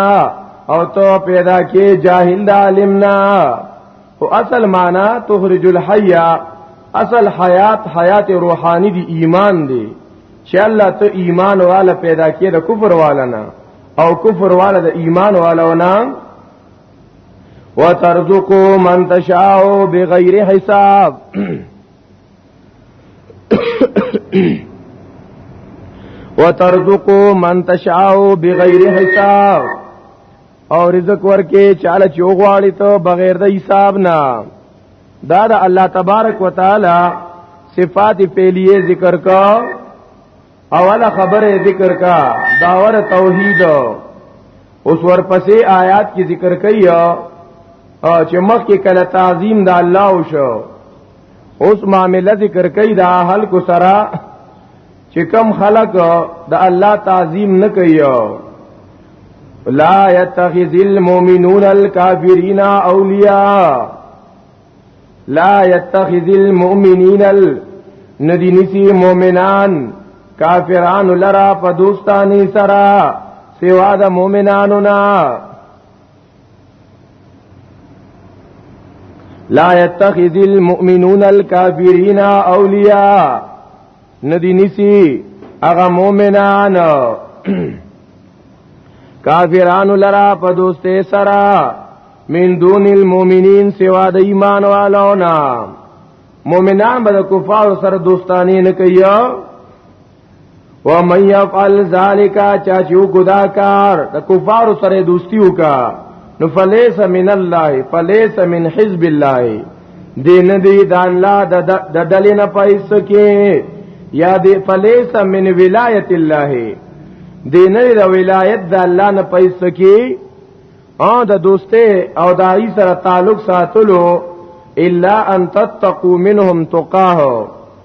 او ته پیدا کې جاهل د عالم نه او اصل معنا تخرج الحي اصل حیات حیات روحانی دی ایمان دی چې الله ته ایمان والا پیدا کړي د کفر والا نه او کفر والا د ایمان والا نه وترزقو من تشاء بغیر حساب وترزقو من تشاء بغیر حساب او رزق ورکې چاله چې وغواړي ته بغیر د حساب نه دا د الله تبارک وتعالى صفات پیلیه ذکر کا اوله خبره ذکر کا داور توحید اوس ورپسې آیات کې ذکر کوي چې مخکې کله تعظیم د الله وشو اوس معاملې ذکر کوي دا هل کو سره چې کم خلق د الله تعظیم نه کوي لا يتخذ المؤمنون الكافرين اولیاء لا يتخذ المؤمنين ندی نسی مؤمنان کافران لرا په دوستانی سرا سوا د مؤمنانو نه لا يتخذ المؤمنون الكافرين اولیاء ندی نسی اغا مومنان کافرانو لرا په دوسته سرا من دون المؤمنین سوا د ایمان والونا مومنان به کفار سره دوستانی نه کوي ومن يفعل ذلك چاچو ګدا کار د کفار سره دوستی وکا نو فليس من الله فليس من حزب الله دین دی د الله د ډلې نه پایس کې یا دی فليس من ولايه الله دین دی د ولایت د الله نه پایس کې او د دوسته او دای سره تعلق ساتلو الا ان تتقوا منهم تقاه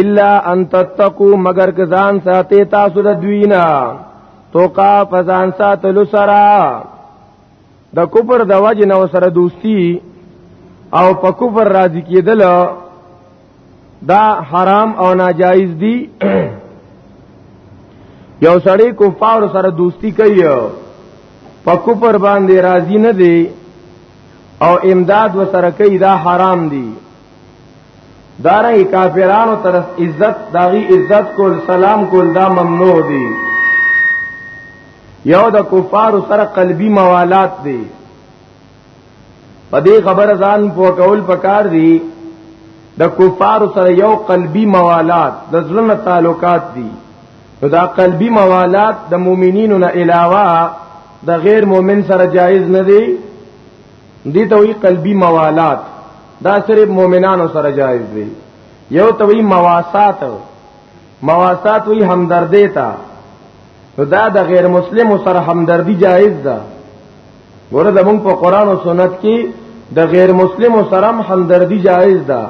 الا ان تتقو مگر که ځان ساتي تاسو د دوینا توقا فزان ساتلو سرا د کفر د وجه نو سره دوستی او په کفر راضی کېدل دا حرام او ناجایز دی یو سړی کفار سره دوستی کوي په کفر باندې راضی نه دی او امداد وسره کوي دا حرام دی دارنګ کافرانو طرف عزت داغي عزت کول سلام کول دا ممنوع دي یو د کفار سره قلبي موالات دي په دې خبر ځان په کول پکار دي د کفار سره یو قلبي موالات د ځلنه تعلقات دي نو دا قلبي موالات د مؤمنینو نه علاوه د غیر مؤمن سره جایز نه دي دي ته وی قلبي موالات دا صرف مؤمنانو سره جایز دی یو ته وی مواسات مواسات وی همدردی تا نو دا د غیر مسلم سره همدردی جایز ده ګوره زمونږ په قران او سنت کې د غیر مسلم سره همدردی جایز ده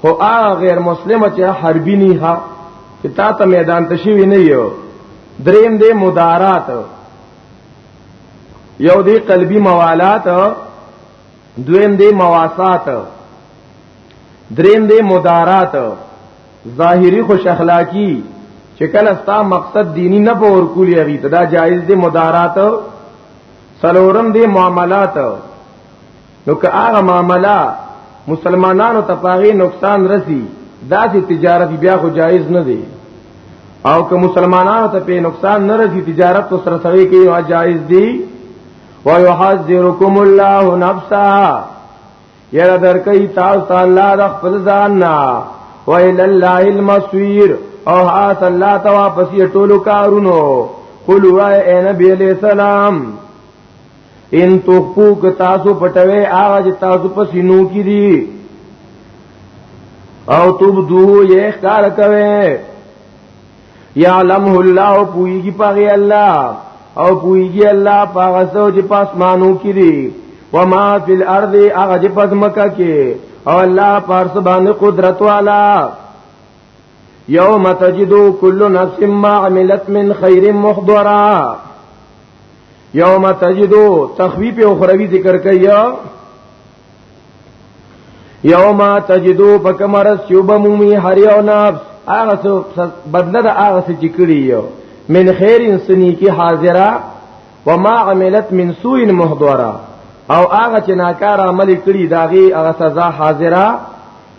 خو هغه غیر مسلم چې حربي نه ها چې تا ته میدان تشوي نه یو دریم دې مدارات یو دی قلبی موالات دویم دی مواسات دریم دی مدارات ظاهری خوش اخلاقی چې کله ستا مقصد دینی نه پور کولی هغه ته دا جایز دی مدارات سلورم دی معاملات نو که هغه معاملہ مسلمانانو ته پاغي نقصان رسی دا سي تجارت بیا خو جایز نه دی او که مسلمانانو ته په نقصان نه رسی تجارت تو سره سوي کې وا جایز دی و یحذرکم الله نفسا یره در کوي تاسو الله د خپل ځان نه و الى الله المصير او هات الله ته واپس ټولو کارونو قل وای اے نبی علیہ السلام ان توخو که تاسو پټوي هغه چې تاسو په سینو کې دي او توب دو یې ښکار کوي یعلمه الله پویږي پاغي الله او پویږي الله پاغه سو چې پاسمانو کې دي وما فی الارض هغه چې پزمکه کې او الله پارس باندې قدرت والا یوم تجدو کل نفس ما عملت من خیر محضرا یوم تجدو تخویف او خروی ذکر کیا یوم تجدو پکمرس یوب مومی هر یو نفس هغه څو بدله د هغه څه چې کړی یو من خیر انسانی کی حاضرہ وما عملت من سوء محضرہ او هغه چې ناکار عمل کړی داغي هغه سزا حاضرہ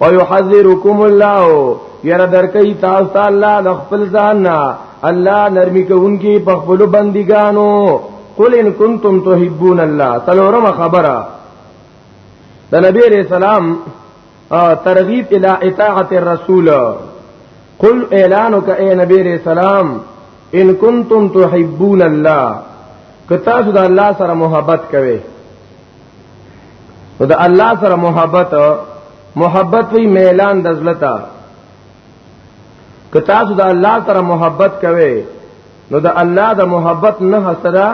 ويحذركم الله ير درکې تاسو ته الله د خپل ځان نه الله نرمي کوونکی په خپل بندګانو قل ان كنتم تحبون الله تلورم خبره د نبی عليه السلام ترغیب الى اطاعت الرسول قل اعلانک اے نبی عليه السلام ان كنتم تحبون الله که تاسو د الله سره محبت کوئ او د الله سره محبت محبت وی میلان د زلتا که تاسو د الله سره محبت کوئ نو د الله د محبت نه حسره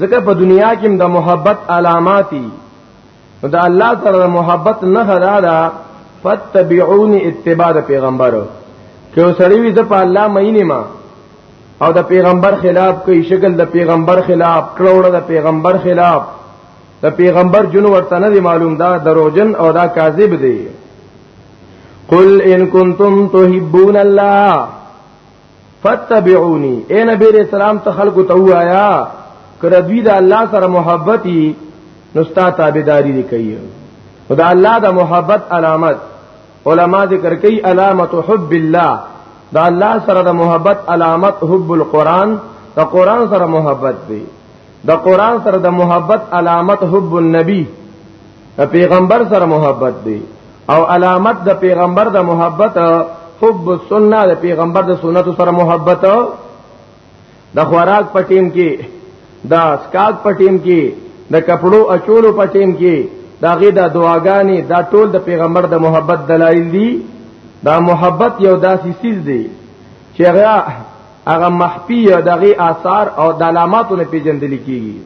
ځکه په دنیا کې د محبت علاماتي نو د الله سره د محبت نه حسره فتبعوني اتباع پیغمبر که سړی وي د په الله مینه ما او د پیغمبر خلاف کوي شکل د پیغمبر خلاف کړوړه د پیغمبر خلاف د پیغمبر جون ورته نه معلوم دا دروژن او دا کاذب دی قل ان کنتم تحبون الله فتبعوني اے نبی رسول سلام ته خلق ته وایا کړه دوی د الله سره محبتي نو ستا تابعداري کوي خدا الله د محبت علامت علما ذکر کوي علامت حب الله دا الله سره د محبت علامت حب القرآن دا قرآن سره محبت دی دا قرآن سره د محبت علامت حب النبی دا پیغمبر سره محبت دی او علامت د پیغمبر د محبت حب السنه د پیغمبر د سنت سره محبت د خوراک په ټیم کې د اسکاک په ټیم کې د کپړو اچولو په ټیم کې دا غي دا دعاګانې دا ټول د پیغمبر د محبت دلایل دي دا محبت یو داسې سیز دی چې هغه هغه محفی او دغه آثار او د علاماتو نه پیژندل کیږي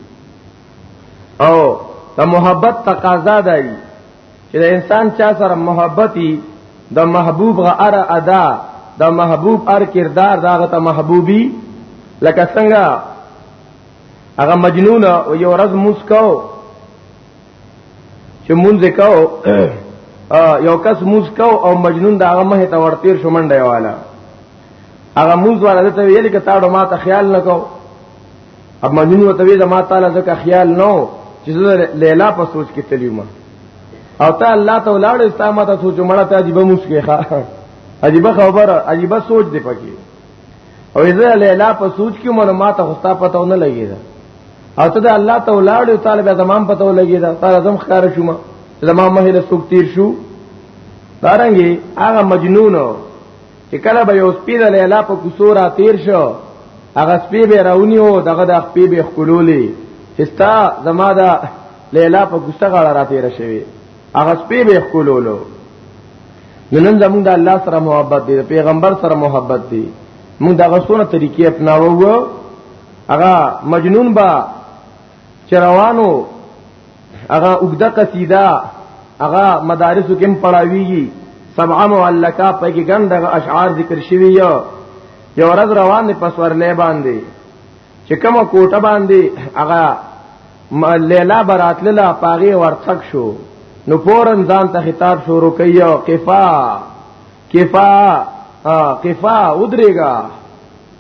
او د محبت تقاضا دی چې د انسان چا سره محبتي د محبوب غره ادا د محبوب ار کردار داغه ته محبوبي لکه څنګه هغه مجنون او یو ورځ مسکو چې مونږ کو یو کس موز کو او مجنون دا هغه مه ته ورتیر شو منډه والا هغه موز والا ته ویل کې تاړو ما ته خیال نکو اب مجنون وتوی زما تعالی زکه خیال نو چې زه لیلا په سوچ کې تلیوم او ته الله ته ولاړ استامه ته سوچ مړه ته عجیب مسکه ښه عجیب خبر عجیب سوچ دی پکې او زه لیلا په سوچ کې مونږ ما ته خوستا پته نه لګیدا او ته الله ته ولاړ او طالب زمام پته لګیدا تعالی زم خار شوم زمام مهله سوک تیر شو دارنګي هغه مجنون چې کله به یو سپی د لیلا په کوڅو را تیر شو هغه سپی به راونی وو دغه د خپې به خکلولې چې ستا زما د لیلا په کوڅه غاړه را تیر شوی هغه سپی به خکلولو نن زموږ د الله سره محبت دی پیغمبر سره محبت دی موږ دغه سونه طریقې اپناوو هغه مجنون با چې روانو هغه وګدا قصیده هغه مدارسو کې پڑھاویږي سبعه معلقه په کې ګندغه اشعار ذکر شوی یو یو ورځ روان دي پس ورلې باندې چې کومه کوټه باندې هغه لیلا براتللا پاغي ورڅک شو نو پورن ځان ته خطاب شروع کيو کفا کفا کفا ودرېګا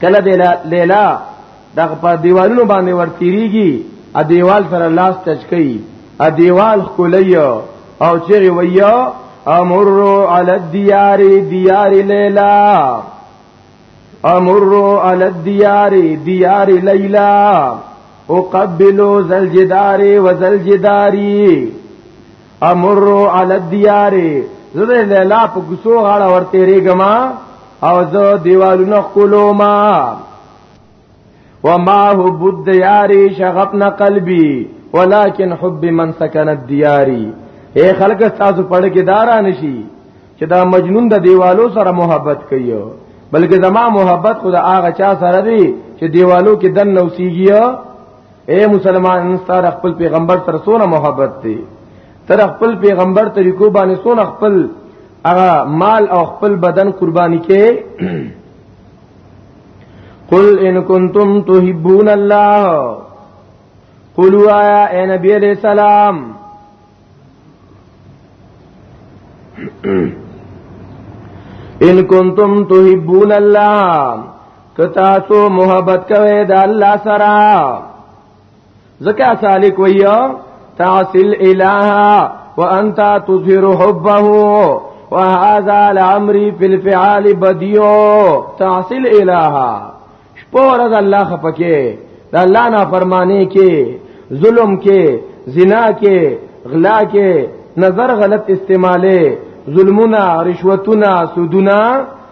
کله د لیلا د په دیوالونو باندې ورتیریږي ا دیوال سره لاس تچکی ا دیوال خولای او چیرې ویا امر علی الدیار دیار لیلا امر علی الدیار دیار لیلا اقبلوا ذل جدار وذل جداری امر علی الدیار زه د لیلا په کوسو غاړه ورته ریګما او زه دیوالونه خولو ما وما هو بود یاری شغفنا قلبی ولكن حب من سكن الديار اے خلق تاسو پړ کې دارا نشي چې دا مجنون د دیوالو سره محبت کوي بلکې زما محبت خدا هغه چا سره دی چې دیوالو کې دن نوسیږي اے مسلمان انستار خپل پیغمبر تر سونه محبت دی تر خپل پیغمبر طریقو باندې سونه خپل هغه مال او خپل بدن قرباني کې قل ان کنتم تحبون الله قلوا یا اے نبی علیہ السلام ان کنتم تحبون الله که تاسو محبت کوئ د الله سره زکه سالک ویا تعصل الها وانت تظهر حبه وهذا الامر في الفعال بديع تعصل الها شپور د الله خپکه د الله نافرمانی کې ظلم کې زنا کې غلا کې نظر غلط استعماله ظلمونه رشوتونه سودونه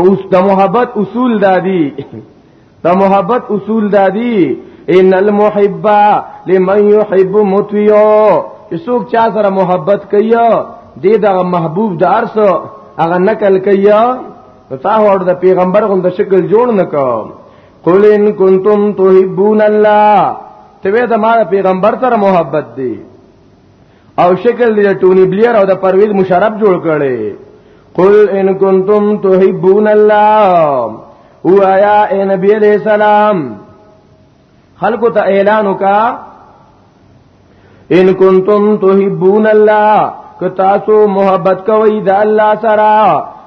اوس د محبت اصول دادی د محبت اصول دادی ان المحب لمن يحب متيو څوک چا سره محبت کوي دې د محبوب د ارس هغه نقل کوي تا هور د پیغمبر غوند شکل جوړ نکو قل ان کنتم تحبون الله ته دا ما پیغمبر سره محبت دی او شکل دی ټونی بلیر او د پرویز مشرف جوړ کړي قل ان کنتم تحبون الله او آیا اے نبی علیہ السلام خلق ته اعلان وکا ان کنتم تحبون الله که تاسو محبت کوئ د الله سره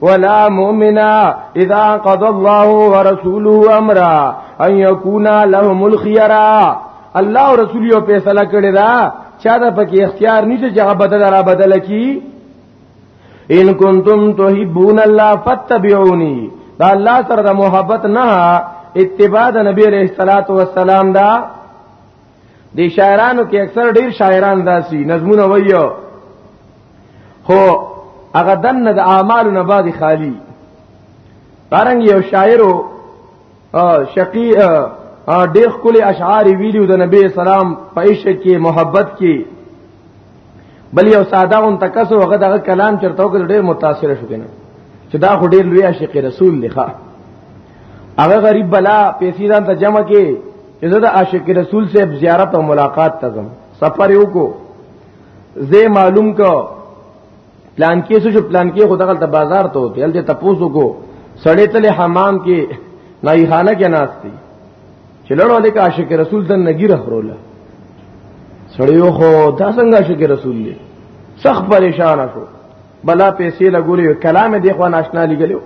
ولا مؤمنا اذا قضى الله ورسوله امرا ان يكون لهم الخيرا الله او رسول یو فیصله کړی دا چا د پکې اختیار نشته چې هغه بدل را بدل کی ان کنتم تحبون الله فتبعوني دا الله سره د محبت نه اتباع د نبی عليه الصلاه والسلام دا دی شاعرانو کې اکثر ډیر شاعران داسي نظمونه وایو خو هغه دنه د اعمالو نه بعد خالی بارنګ یو شاعرو شقی ډېر خولي اشعار ویلو د نبی سلام په عشق کې محبت کې بل یو ساده اون تکسو هغه دغه کلام چرته وکړ ډېر متاثر شو کنه چې دا خو ډېر لوی عاشق رسول لخوا هغه غریب بلا پیسې ځان ته جمع کې چې زه د عاشق رسول صاحب زیارت او ملاقات ته ځم سفر یو کو زه معلوم کو پلان کې څه شو پلان کې خو دغه ته بازار ته وته هلته تاسو کو سړې تلې حمام کې نه خانه کې ناشتي چې لړو د عاشق رسول د نګیره خروله سړیو خو دا څنګه عاشق رسول له سخت پریشان شو بلا پیسې لګولې کلام دی خو ناشنا لګلو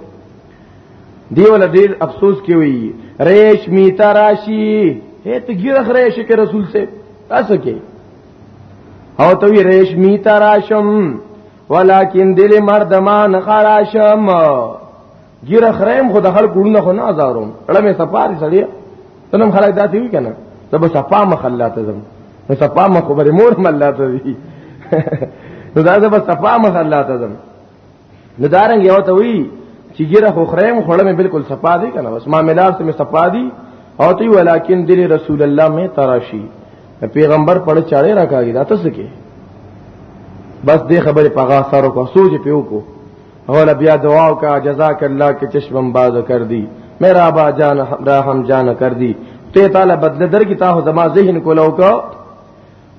دیو له ډیر افسوس کې وی ریش می تراشی هه ته ګیرخ ریش کې رسول سے تاسو کې او ته وی ریش می تراشم ولکن دل مردمان خراشم ګیره خریم خو د خلکو نه خو نه ازاروم اړه مې سفاری سړی تنم خلک داتې وی کنه ته به صفا مخ الله ته زم نو صفا مخ خبرې مور هم الله ته وی نو دا زه به صفا مخ الله ته زم نو دارنګ یو ته وی چې ګیره خو خریم خړه مې بالکل صفا دی کنه بس معاملات مې صفا دی او تی ولیکن دل رسول الله مې تراشی پیغمبر پړ چاړې راکاږي دا تاسو کې بس دې خبره پغا سره کو سوچ پیو کو اولا بیا دعا کا جزاک اللہ کے چشمم باز کر دی میرا با جان ہمراہ ہم جان کر دی تے تعالی بدل در کی تاہو زما ذہن کو لو کو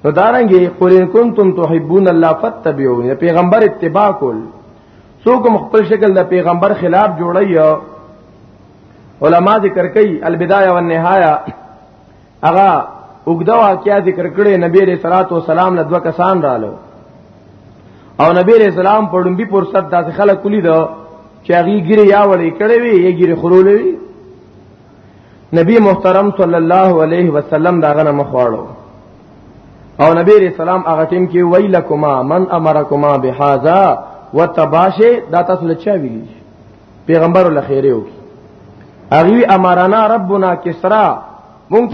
نو دارنګي قل ان کنتم تحبون الله فتبعون پیغمبر اتباع کول څوک خپل شکل د پیغمبر خلاف جوړي علما ذکر کوي البدايه والنهايه هغه وګدا واقعیا ذکر کړي نبی علیہ الصلوۃ والسلام له دوه کسان رالو او نبی علیہ السلام په ډمبي فرصت داسې خلک کلی دا چې هغه ګری یا وړي کړي وي یې ګری خورولې وي نبی محترم صلی الله علیه وسلم دا غنه مخواړو او نبی علیہ السلام هغه ټیم کې ویلکما من امرکما بهذا وتباشه دا تاسو لچا ویلی پیغمبر له خیره یو اغي امرنا ربنا کسرا مونږ